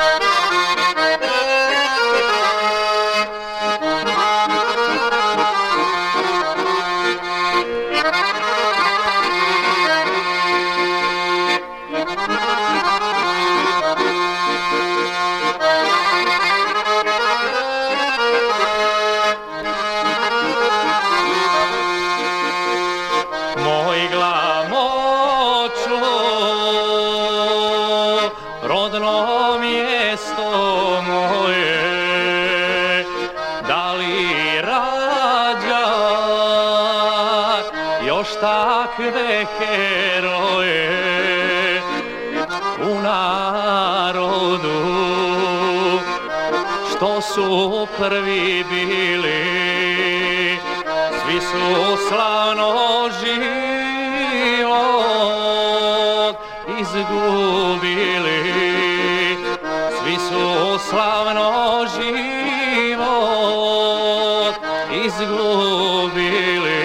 Bye. Takve heroje u narodu? Što su prvi bili svi su slavno život izgubili svi su slavno život izgubili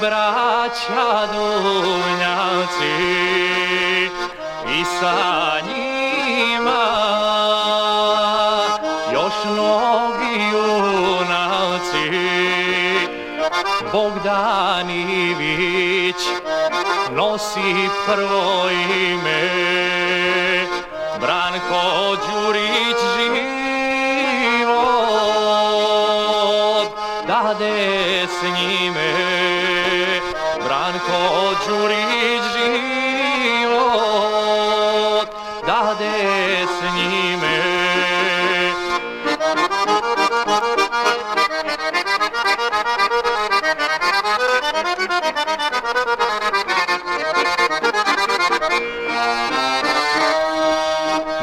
braća dunjaci i sa njima još mnogi junaci. Bogdanivić nosi prvo ime. Branko Đurić život dade s njime. Branko Đurić život dade s njime.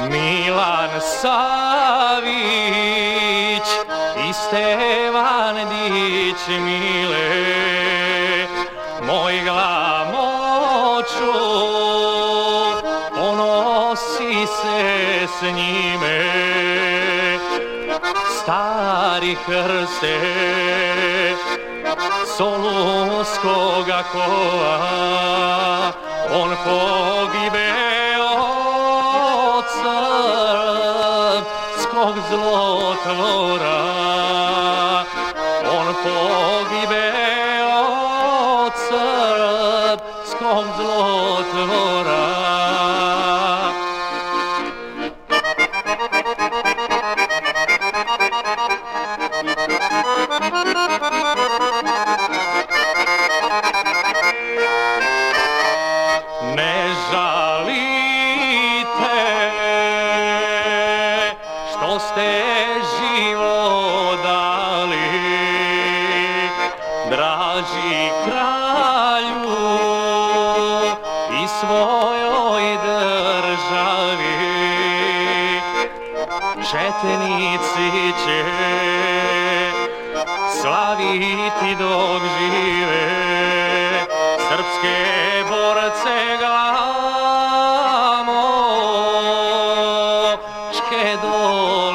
Milan Savić i Stevan Dić Mile moj glamoču ponosi se s njime. Stari krste solunskoga kova on pogibe od srpskog zlotvora. On pogibe što ste živo dali, draži kralju i svojoj državi. Četnici će slaviti dok žive, srpske borce glavi. acho que é do